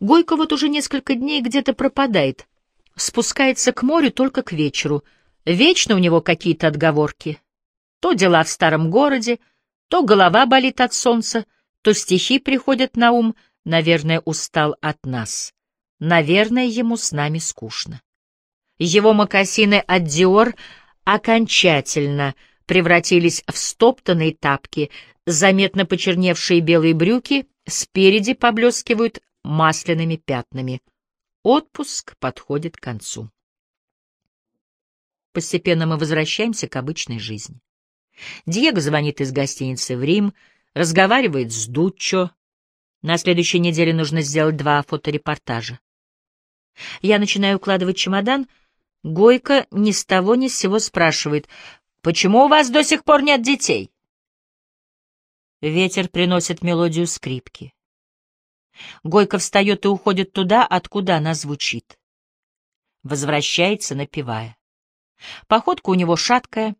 Гойко вот уже несколько дней где-то пропадает. Спускается к морю только к вечеру. Вечно у него какие-то отговорки. То дела в старом городе, то голова болит от солнца, то стихи приходят на ум, наверное, устал от нас. Наверное, ему с нами скучно. Его мокасины от Диор окончательно превратились в стоптанные тапки, заметно почерневшие белые брюки спереди поблескивают масляными пятнами. Отпуск подходит к концу. Постепенно мы возвращаемся к обычной жизни. Диего звонит из гостиницы в Рим, разговаривает с Дуччо. На следующей неделе нужно сделать два фоторепортажа. Я начинаю укладывать чемодан. Гойко ни с того ни с сего спрашивает, «Почему у вас до сих пор нет детей?» Ветер приносит мелодию скрипки. Гойко встает и уходит туда, откуда она звучит. Возвращается, напевая. Походка у него шаткая,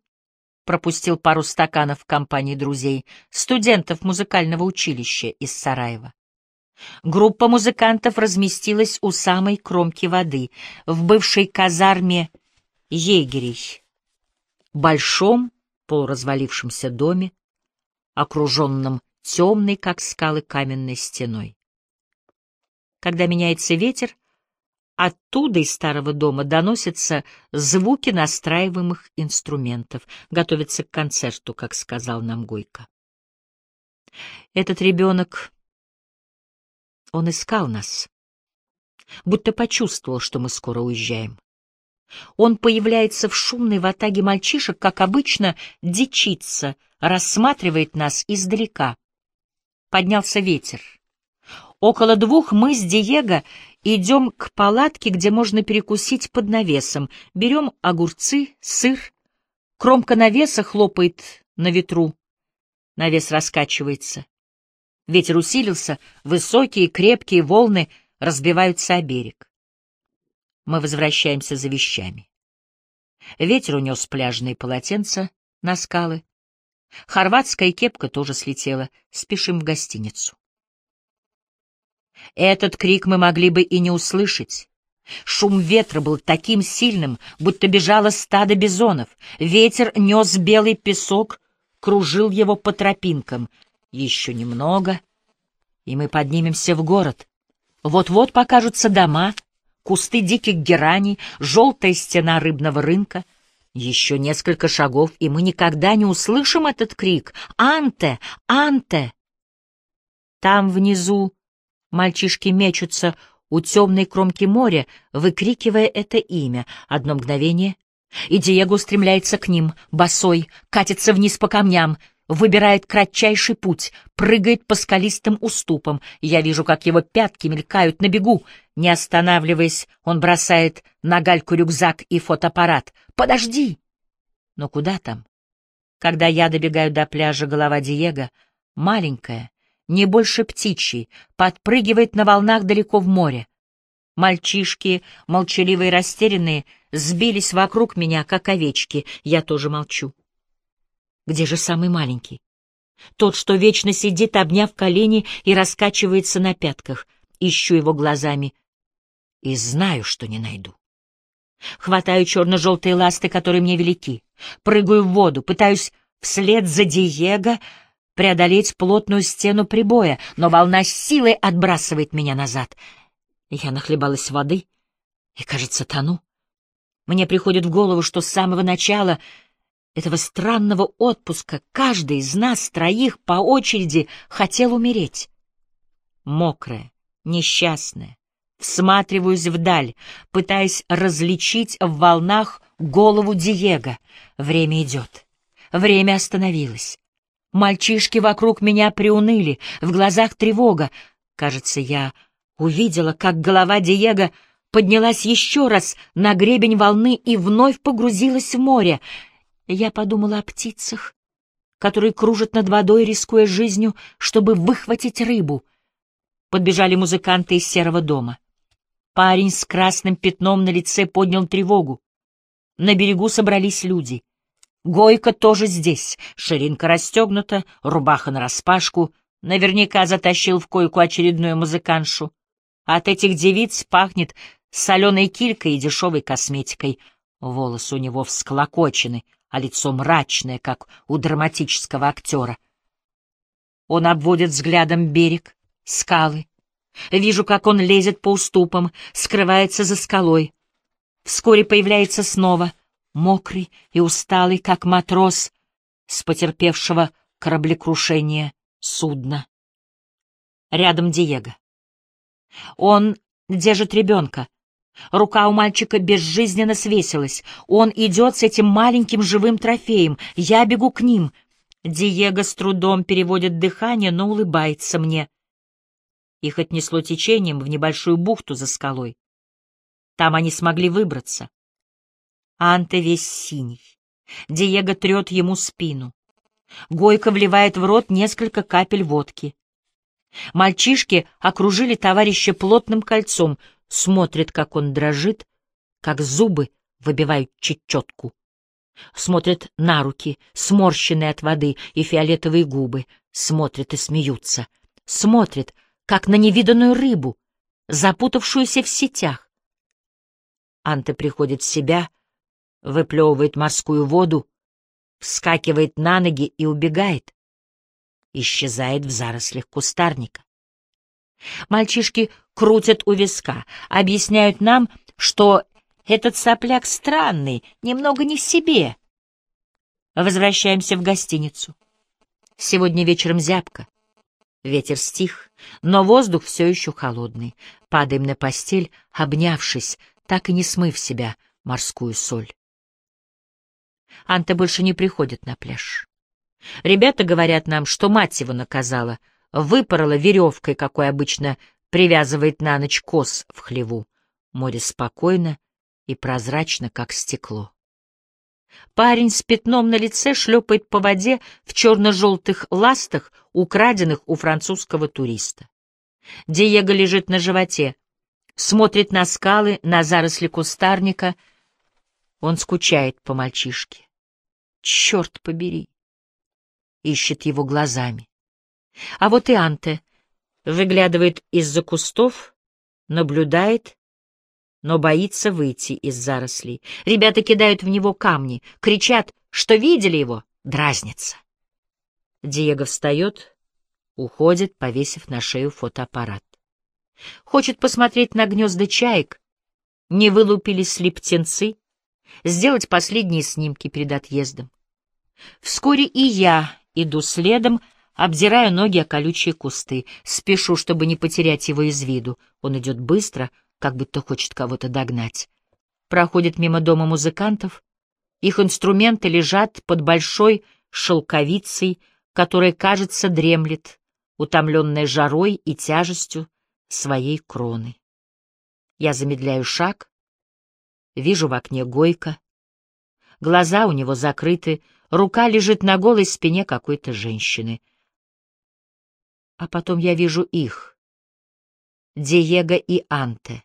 пропустил пару стаканов в компании друзей, студентов музыкального училища из Сараева. Группа музыкантов разместилась у самой кромки воды, в бывшей казарме егерей, большом полуразвалившемся доме, окруженном темной, как скалы, каменной стеной. Когда меняется ветер, оттуда из старого дома доносятся звуки настраиваемых инструментов, готовятся к концерту, как сказал нам Гойко. Этот ребенок, он искал нас, будто почувствовал, что мы скоро уезжаем. Он появляется в шумной ватаге мальчишек, как обычно, дичится, рассматривает нас издалека. Поднялся ветер. Около двух мы с Диего идем к палатке, где можно перекусить под навесом. Берем огурцы, сыр. Кромка навеса хлопает на ветру. Навес раскачивается. Ветер усилился, высокие крепкие волны разбиваются о берег. Мы возвращаемся за вещами. Ветер унес пляжные полотенца на скалы. Хорватская кепка тоже слетела. Спешим в гостиницу. Этот крик мы могли бы и не услышать. Шум ветра был таким сильным, будто бежало стадо бизонов. Ветер нес белый песок, кружил его по тропинкам. Еще немного, и мы поднимемся в город. Вот-вот покажутся дома, кусты диких гераний, желтая стена рыбного рынка. Еще несколько шагов, и мы никогда не услышим этот крик «Анте! Анте!» Там внизу Мальчишки мечутся у темной кромки моря, выкрикивая это имя. Одно мгновение, и Диего устремляется к ним, босой, катится вниз по камням, выбирает кратчайший путь, прыгает по скалистым уступам. Я вижу, как его пятки мелькают на бегу. Не останавливаясь, он бросает на гальку рюкзак и фотоаппарат. «Подожди!» Но куда там? Когда я добегаю до пляжа, голова Диего, маленькая, не больше птичьей, подпрыгивает на волнах далеко в море. Мальчишки, молчаливые и растерянные, сбились вокруг меня, как овечки. Я тоже молчу. Где же самый маленький? Тот, что вечно сидит, обняв колени и раскачивается на пятках. Ищу его глазами и знаю, что не найду. Хватаю черно-желтые ласты, которые мне велики. Прыгаю в воду, пытаюсь вслед за Диего преодолеть плотную стену прибоя, но волна силой отбрасывает меня назад. Я нахлебалась воды и, кажется, тону. Мне приходит в голову, что с самого начала этого странного отпуска каждый из нас троих по очереди хотел умереть. Мокрая, несчастная, всматриваюсь вдаль, пытаясь различить в волнах голову Диего. Время идет. Время остановилось. Мальчишки вокруг меня приуныли, в глазах тревога. Кажется, я увидела, как голова Диего поднялась еще раз на гребень волны и вновь погрузилась в море. Я подумала о птицах, которые кружат над водой, рискуя жизнью, чтобы выхватить рыбу. Подбежали музыканты из серого дома. Парень с красным пятном на лице поднял тревогу. На берегу собрались люди. Гойка тоже здесь, ширинка расстегнута, рубаха нараспашку, наверняка затащил в койку очередную музыканшу. От этих девиц пахнет соленой килькой и дешевой косметикой. Волосы у него всклокочены, а лицо мрачное, как у драматического актера. Он обводит взглядом берег, скалы. Вижу, как он лезет по уступам, скрывается за скалой. Вскоре появляется снова, мокрый и усталый, как матрос с потерпевшего кораблекрушение судна. Рядом Диего. Он держит ребенка. Рука у мальчика безжизненно свесилась. Он идет с этим маленьким живым трофеем. Я бегу к ним. Диего с трудом переводит дыхание, но улыбается мне. Их отнесло течением в небольшую бухту за скалой. Там они смогли выбраться. Анте весь синий. Диего трет ему спину. Гойко вливает в рот несколько капель водки. Мальчишки окружили товарища плотным кольцом, смотрят, как он дрожит, как зубы выбивают чечетку. Смотрят на руки, сморщенные от воды, и фиолетовые губы, смотрят и смеются. Смотрят, как на невиданную рыбу, запутавшуюся в сетях. Анте приходит в себя, выплевывает морскую воду, вскакивает на ноги и убегает исчезает в зарослях кустарника. Мальчишки крутят у виска, объясняют нам, что этот сопляк странный, немного не себе. Возвращаемся в гостиницу. Сегодня вечером зябко. Ветер стих, но воздух все еще холодный. Падаем на постель, обнявшись, так и не смыв себя морскую соль. Анта больше не приходит на пляж. Ребята говорят нам, что мать его наказала, выпорола веревкой, какой обычно привязывает на ночь коз в хлеву. Море спокойно и прозрачно, как стекло. Парень с пятном на лице шлепает по воде в черно-желтых ластах, украденных у французского туриста. Диего лежит на животе, смотрит на скалы, на заросли кустарника. Он скучает по мальчишке. Черт побери! ищет его глазами. А вот и Анте выглядывает из-за кустов, наблюдает, но боится выйти из зарослей. Ребята кидают в него камни, кричат, что видели его, дразнятся. Диего встает, уходит, повесив на шею фотоаппарат. Хочет посмотреть на гнезда чаек, не вылупились ли птенцы, сделать последние снимки перед отъездом. Вскоре и я Иду следом, обдираю ноги о колючие кусты, спешу, чтобы не потерять его из виду. Он идет быстро, как будто хочет кого-то догнать. Проходит мимо дома музыкантов. Их инструменты лежат под большой шелковицей, которая, кажется, дремлет, утомленная жарой и тяжестью своей кроны. Я замедляю шаг, вижу в окне Гойка. Глаза у него закрыты, Рука лежит на голой спине какой-то женщины. А потом я вижу их. Диего и Анте.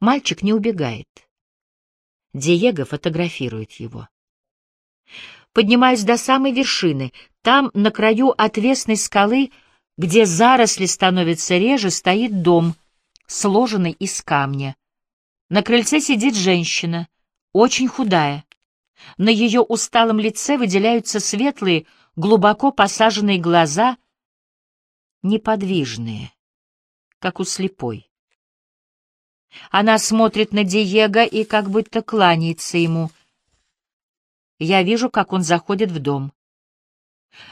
Мальчик не убегает. Диего фотографирует его. Поднимаюсь до самой вершины. Там, на краю отвесной скалы, где заросли становятся реже, стоит дом, сложенный из камня. На крыльце сидит женщина, очень худая. На ее усталом лице выделяются светлые, глубоко посаженные глаза, неподвижные, как у слепой. Она смотрит на Диего и как будто кланяется ему. Я вижу, как он заходит в дом.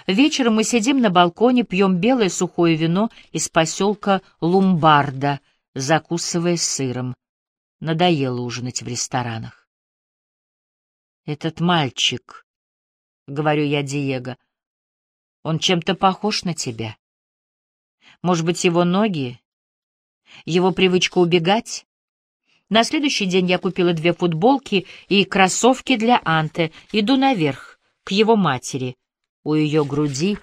Вечером мы сидим на балконе, пьем белое сухое вино из поселка Лумбарда, закусывая сыром. Надоело ужинать в ресторанах. «Этот мальчик», — говорю я Диего, — «он чем-то похож на тебя. Может быть, его ноги, его привычка убегать?» На следующий день я купила две футболки и кроссовки для Анте. Иду наверх, к его матери. У ее груди,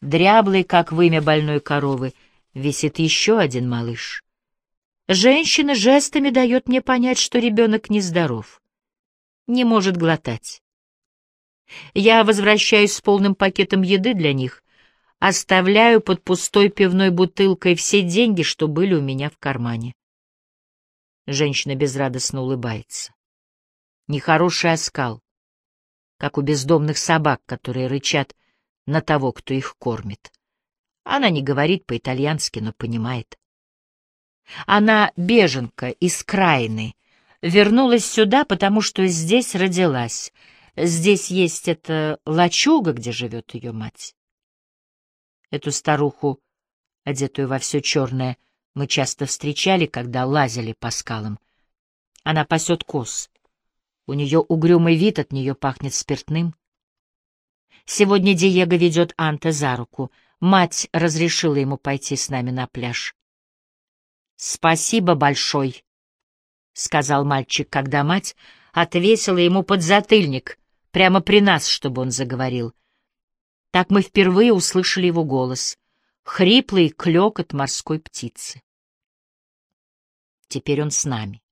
дряблый, как вымя больной коровы, висит еще один малыш. Женщина жестами дает мне понять, что ребенок нездоров не может глотать. Я возвращаюсь с полным пакетом еды для них. оставляю под пустой пивной бутылкой все деньги, что были у меня в кармане. Женщина безрадостно улыбается. Нехороший оскал, как у бездомных собак, которые рычат на того, кто их кормит. Она не говорит по-итальянски, но понимает. Она беженка из Крайны, вернулась сюда, потому что здесь родилась. Здесь есть эта лачуга, где живет ее мать. Эту старуху, одетую во все черное, мы часто встречали, когда лазили по скалам. Она пасет коз. У нее угрюмый вид, от нее пахнет спиртным. Сегодня Диего ведет Анте за руку. Мать разрешила ему пойти с нами на пляж. «Спасибо большой», — сказал мальчик, когда мать отвесила ему подзатыльник прямо при нас, чтобы он заговорил. Так мы впервые услышали его голос, хриплый клёкот морской птицы. Теперь он с нами.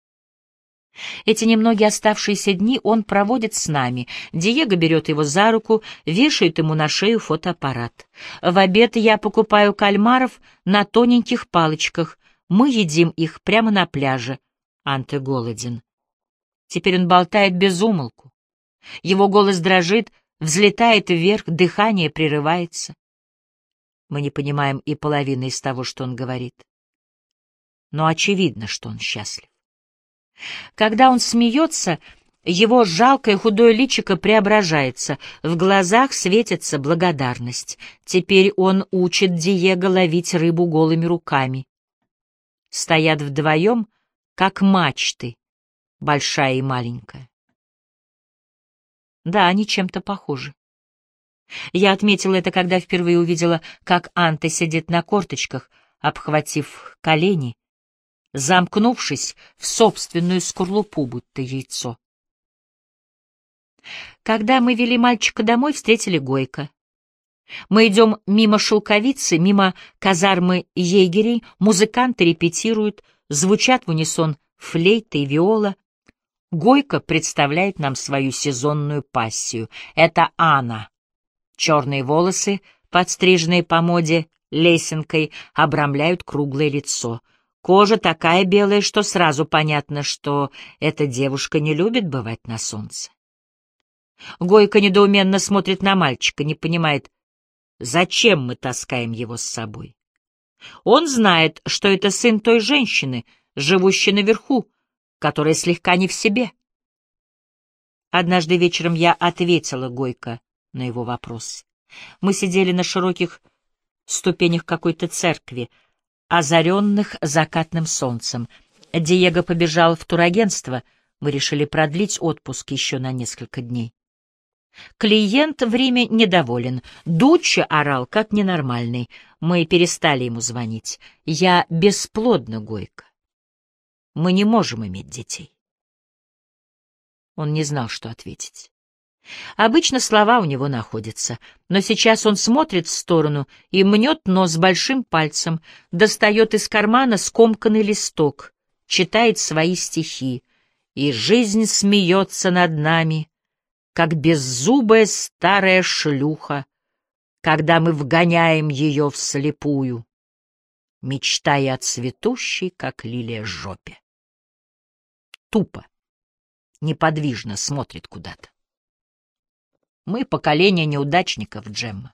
Эти немногие оставшиеся дни он проводит с нами. Диего берет его за руку, вешает ему на шею фотоаппарат. В обед я покупаю кальмаров на тоненьких палочках. Мы едим их прямо на пляже. Анте голоден. Теперь он болтает без умолку. Его голос дрожит, взлетает вверх, дыхание прерывается. Мы не понимаем и половины из того, что он говорит. Но очевидно, что он счастлив. Когда он смеется, его жалкое худое личико преображается, в глазах светится благодарность. Теперь он учит Диего ловить рыбу голыми руками. Стоят вдвоем, как мачты, большая и маленькая. Да, они чем-то похожи. Я отметила это, когда впервые увидела, как Анта сидит на корточках, обхватив колени, замкнувшись в собственную скорлупу, будто яйцо. Когда мы вели мальчика домой, встретили Гойка. Мы идем мимо шелковицы, мимо казармы егерей, музыканты репетируют, звучат в унисон флейта и виола. Гойка представляет нам свою сезонную пассию. Это Анна. Черные волосы, подстриженные по моде лесенкой, обрамляют круглое лицо — Кожа такая белая, что сразу понятно, что эта девушка не любит бывать на солнце. Гойка недоуменно смотрит на мальчика, не понимает, зачем мы таскаем его с собой. Он знает, что это сын той женщины, живущей наверху, которая слегка не в себе. Однажды вечером я ответила Гойко на его вопрос. Мы сидели на широких ступенях какой-то церкви, озаренных закатным солнцем. Диего побежал в турагентство, мы решили продлить отпуск еще на несколько дней. Клиент в Риме недоволен. Дуччо орал, как ненормальный. Мы перестали ему звонить. Я бесплодна, Гойко. Мы не можем иметь детей. Он не знал, что ответить. Обычно слова у него находятся, но сейчас он смотрит в сторону и мнет нос большим пальцем, достает из кармана скомканный листок, читает свои стихи. И жизнь смеется над нами, как беззубая старая шлюха, когда мы вгоняем ее вслепую, мечтая о цветущей, как лилия, жопе. Тупо, неподвижно смотрит куда-то. Мы — поколение неудачников, Джемма.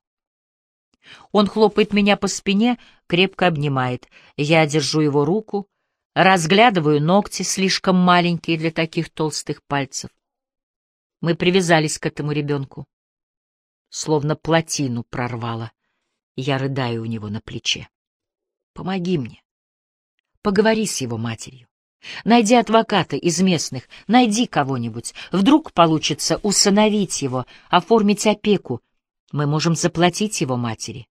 Он хлопает меня по спине, крепко обнимает. Я держу его руку, разглядываю ногти, слишком маленькие для таких толстых пальцев. Мы привязались к этому ребенку. Словно плотину прорвало. Я рыдаю у него на плече. Помоги мне. Поговори с его матерью. Найди адвоката из местных, найди кого-нибудь. Вдруг получится усыновить его, оформить опеку. Мы можем заплатить его матери.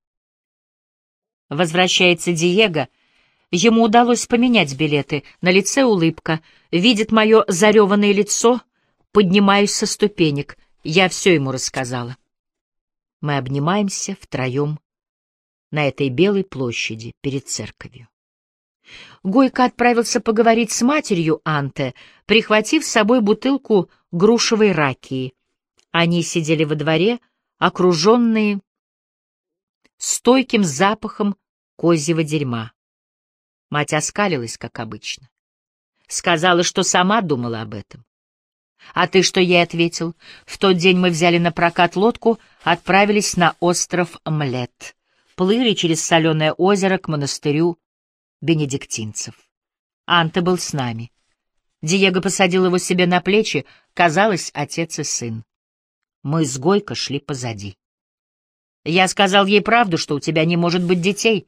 Возвращается Диего. Ему удалось поменять билеты. На лице улыбка. Видит мое зареванное лицо. Поднимаюсь со ступенек. Я все ему рассказала. Мы обнимаемся втроем на этой белой площади перед церковью. Гойко отправился поговорить с матерью Анте, прихватив с собой бутылку грушевой ракии. Они сидели во дворе, окруженные стойким запахом козьего дерьма. Мать оскалилась, как обычно. Сказала, что сама думала об этом. А ты что ей ответил? В тот день мы взяли на прокат лодку, отправились на остров Млет. Плыли через соленое озеро к монастырю бенедиктинцев. Анта был с нами. Диего посадил его себе на плечи, казалось, отец и сын. Мы с Гойко шли позади. Я сказал ей правду, что у тебя не может быть детей,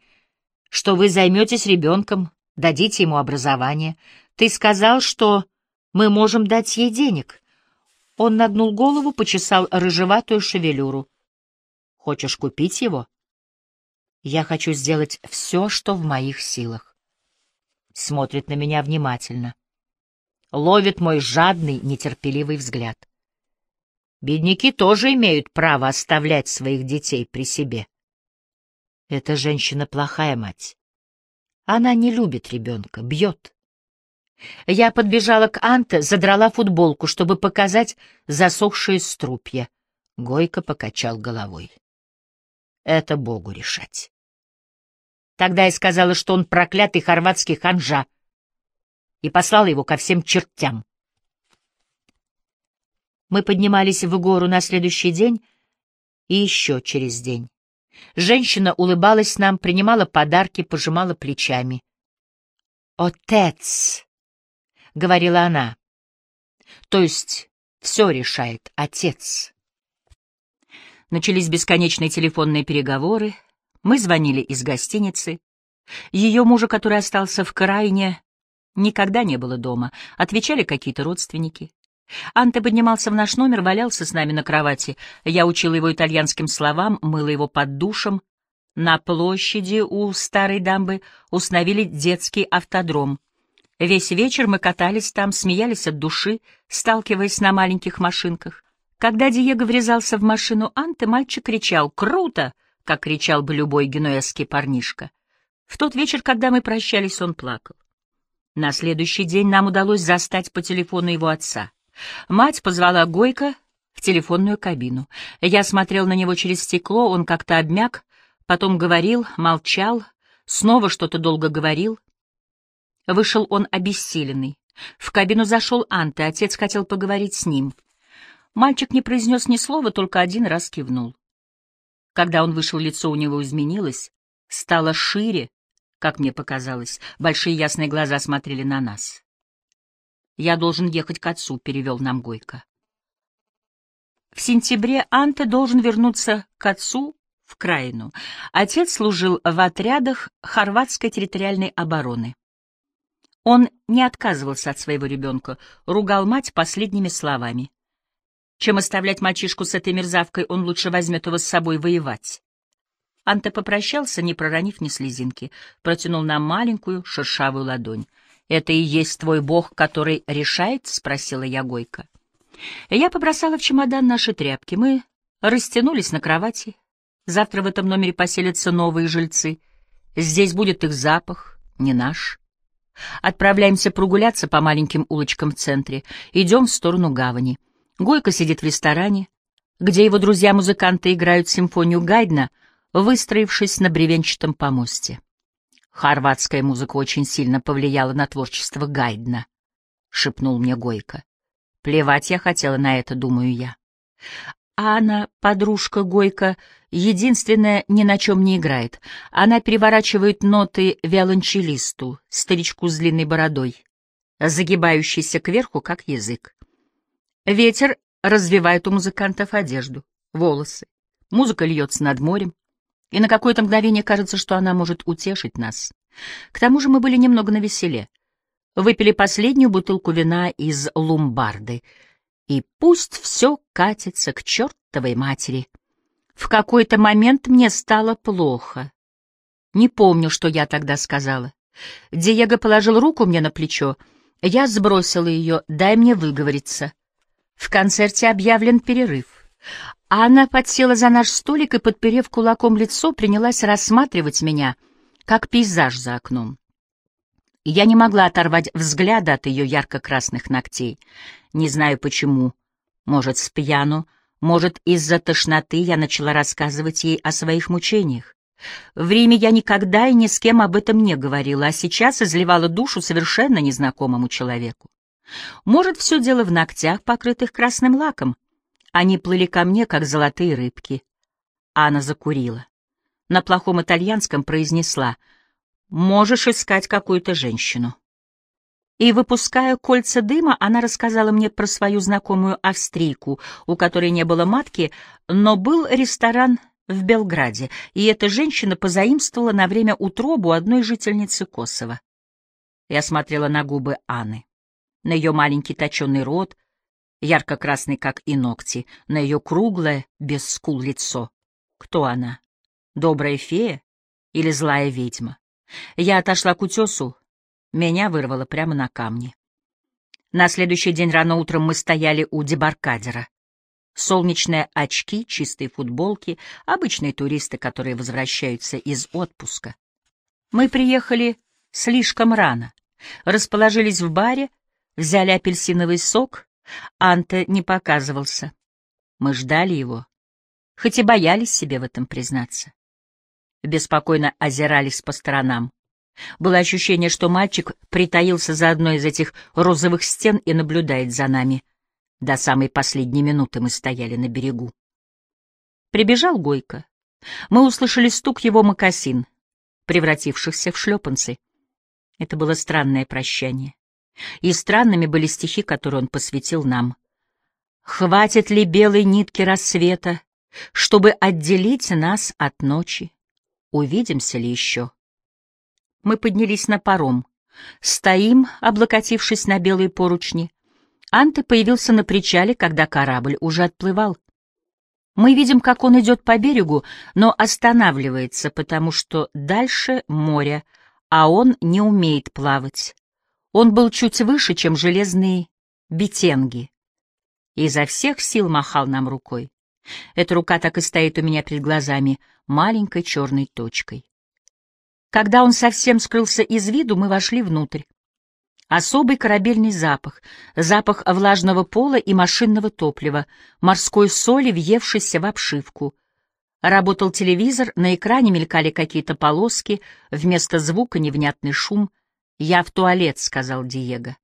что вы займетесь ребенком, дадите ему образование. Ты сказал, что мы можем дать ей денег. Он нагнул голову, почесал рыжеватую шевелюру. Хочешь купить его? Я хочу сделать все, что в моих силах. Смотрит на меня внимательно. Ловит мой жадный, нетерпеливый взгляд. Бедняки тоже имеют право оставлять своих детей при себе. Эта женщина плохая мать. Она не любит ребенка, бьет. Я подбежала к Анте, задрала футболку, чтобы показать засохшие струпья. Гойко покачал головой. Это Богу решать. Тогда я сказала, что он проклятый хорватский ханжа, и послала его ко всем чертям. Мы поднимались в гору на следующий день и еще через день. Женщина улыбалась нам, принимала подарки, пожимала плечами. «Отец!» — говорила она. «То есть все решает отец». Начались бесконечные телефонные переговоры. Мы звонили из гостиницы. Ее мужа, который остался в Крайне, никогда не было дома. Отвечали какие-то родственники. Анте поднимался в наш номер, валялся с нами на кровати. Я учила его итальянским словам, мыла его под душем. На площади у старой дамбы установили детский автодром. Весь вечер мы катались там, смеялись от души, сталкиваясь на маленьких машинках. Когда Диего врезался в машину Анте, мальчик кричал «Круто!», как кричал бы любой генуэзский парнишка. В тот вечер, когда мы прощались, он плакал. На следующий день нам удалось застать по телефону его отца. Мать позвала Гойко в телефонную кабину. Я смотрел на него через стекло, он как-то обмяк, потом говорил, молчал, снова что-то долго говорил. Вышел он обессиленный. В кабину зашел Анте, отец хотел поговорить с ним. Мальчик не произнес ни слова, только один раз кивнул. Когда он вышел, лицо у него изменилось, стало шире, как мне показалось, большие ясные глаза смотрели на нас. «Я должен ехать к отцу», — перевел нам Гойко. В сентябре Анте должен вернуться к отцу в Краину. Отец служил в отрядах хорватской территориальной обороны. Он не отказывался от своего ребенка, ругал мать последними словами. Чем оставлять мальчишку с этой мерзавкой, он лучше возьмет его с собой воевать. Анте попрощался, не проронив ни слезинки, протянул нам маленькую шершавую ладонь. «Это и есть твой бог, который решает?» — спросила я Гойко. Я побросала в чемодан наши тряпки. Мы растянулись на кровати. Завтра в этом номере поселятся новые жильцы. Здесь будет их запах, не наш. Отправляемся прогуляться по маленьким улочкам в центре. Идем в сторону гавани. Гойко сидит в ресторане, где его друзья-музыканты играют симфонию Гайдна, выстроившись на бревенчатом помосте. Хорватская музыка очень сильно повлияла на творчество Гайдна, — шепнул мне Гойко. Плевать я хотела на это, думаю я. Анна, подружка Гойко, единственная ни на чем не играет. Она переворачивает ноты виолончелисту, старичку с длинной бородой, загибающейся кверху, как язык. Ветер развивает у музыкантов одежду, волосы. Музыка льется над морем и на какое-то мгновение кажется, что она может утешить нас. К тому же мы были немного навеселе. Выпили последнюю бутылку вина из лумбарды, и пусть все катится к чертовой матери. В какой-то момент мне стало плохо. Не помню, что я тогда сказала. Диего положил руку мне на плечо. Я сбросила ее, дай мне выговориться. В концерте объявлен перерыв. Анна подсела за наш столик и, подперев кулаком лицо, принялась рассматривать меня, как пейзаж за окном. Я не могла оторвать взгляда от ее ярко-красных ногтей. Не знаю почему. Может, с пьяну, может, из-за тошноты я начала рассказывать ей о своих мучениях. В Риме я никогда и ни с кем об этом не говорила, а сейчас изливала душу совершенно незнакомому человеку. Может, все дело в ногтях, покрытых красным лаком. Они плыли ко мне, как золотые рыбки. Анна закурила. На плохом итальянском произнесла «Можешь искать какую-то женщину». И, выпуская кольца дыма, она рассказала мне про свою знакомую австрийку, у которой не было матки, но был ресторан в Белграде, и эта женщина позаимствовала на время утробу одной жительницы Косово. Я смотрела на губы Анны, на ее маленький точеный рот, ярко-красный, как и ногти, на ее круглое, без скул лицо. Кто она? Добрая фея или злая ведьма? Я отошла к утесу, меня вырвало прямо на камни. На следующий день рано утром мы стояли у дебаркадера. Солнечные очки, чистые футболки, обычные туристы, которые возвращаются из отпуска. Мы приехали слишком рано, расположились в баре, взяли апельсиновый сок, Анте не показывался. Мы ждали его, хоть и боялись себе в этом признаться. Беспокойно озирались по сторонам. Было ощущение, что мальчик притаился за одной из этих розовых стен и наблюдает за нами. До самой последней минуты мы стояли на берегу. Прибежал Гойко. Мы услышали стук его мокасин, превратившихся в шлепанцы. Это было странное прощание. И странными были стихи, которые он посвятил нам. «Хватит ли белой нитки рассвета, чтобы отделить нас от ночи? Увидимся ли еще?» Мы поднялись на паром. Стоим, облокотившись на белые поручни. Анте появился на причале, когда корабль уже отплывал. Мы видим, как он идет по берегу, но останавливается, потому что дальше море, а он не умеет плавать. Он был чуть выше, чем железные бетенги. И изо всех сил махал нам рукой. Эта рука так и стоит у меня перед глазами, маленькой черной точкой. Когда он совсем скрылся из виду, мы вошли внутрь. Особый корабельный запах, запах влажного пола и машинного топлива, морской соли, въевшейся в обшивку. Работал телевизор, на экране мелькали какие-то полоски, вместо звука невнятный шум. «Я в туалет», — сказал Диего.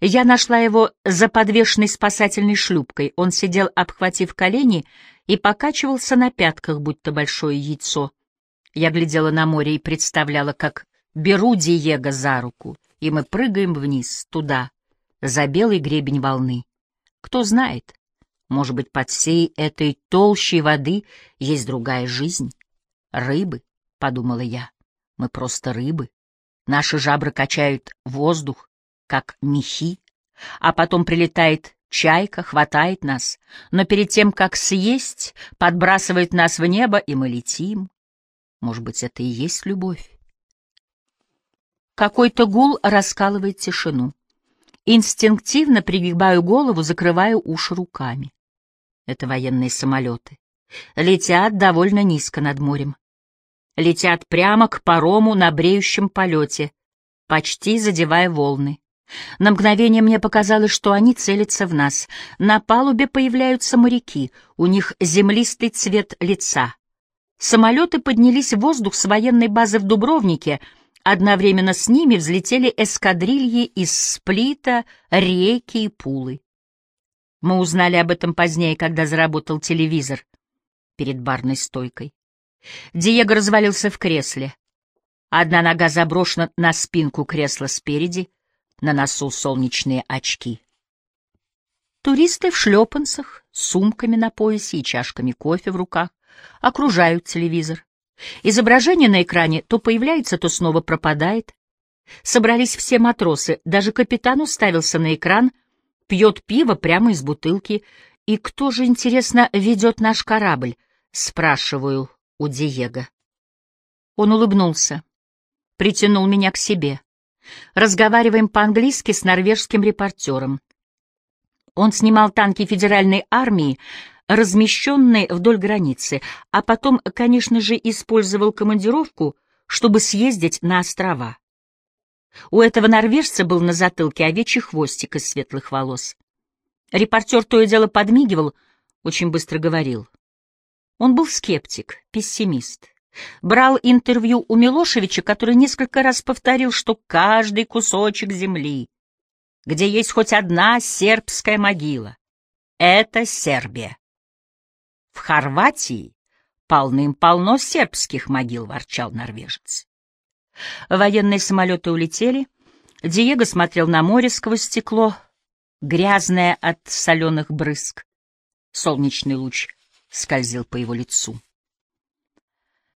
Я нашла его за подвешенной спасательной шлюпкой. Он сидел, обхватив колени, и покачивался на пятках, будто большое яйцо. Я глядела на море и представляла, как беру Диего за руку — и мы прыгаем вниз, туда, за белый гребень волны. Кто знает, может быть, под всей этой толщей воды есть другая жизнь. Рыбы, — подумала я, — мы просто рыбы. Наши жабры качают воздух, как мехи, а потом прилетает чайка, хватает нас, но перед тем, как съесть, подбрасывает нас в небо, и мы летим. Может быть, это и есть любовь. Какой-то гул раскалывает тишину. Инстинктивно пригибаю голову, закрываю уши руками. Это военные самолеты. Летят довольно низко над морем. Летят прямо к парому на бреющем полете, почти задевая волны. На мгновение мне показалось, что они целятся в нас. На палубе появляются моряки, у них землистый цвет лица. Самолеты поднялись в воздух с военной базы в Дубровнике — Одновременно с ними взлетели эскадрильи из Сплита, Реки и Пулы. Мы узнали об этом позднее, когда заработал телевизор перед барной стойкой. Диего развалился в кресле. Одна нога заброшена на спинку кресла спереди, на носу солнечные очки. Туристы в шлепанцах, сумками на поясе и чашками кофе в руках окружают телевизор. Изображение на экране то появляется, то снова пропадает. Собрались все матросы, даже капитан уставился на экран, пьет пиво прямо из бутылки. «И кто же, интересно, ведет наш корабль?» — спрашиваю у Диего. Он улыбнулся, притянул меня к себе. Разговариваем по-английски с норвежским репортером. Он снимал танки федеральной армии, размещенные вдоль границы, а потом, конечно же, использовал командировку, чтобы съездить на острова. У этого норвежца был на затылке овечий хвостик из светлых волос. Репортер то и дело подмигивал, очень быстро говорил. Он был скептик, пессимист. Брал интервью у Милошевича, который несколько раз повторил, что каждый кусочек земли, где есть хоть одна сербская могила, — это Сербия. В Хорватии полным-полно сербских могил, — ворчал норвежец. Военные самолеты улетели. Диего смотрел на море сквозь стекло, грязное от соленых брызг. Солнечный луч скользил по его лицу.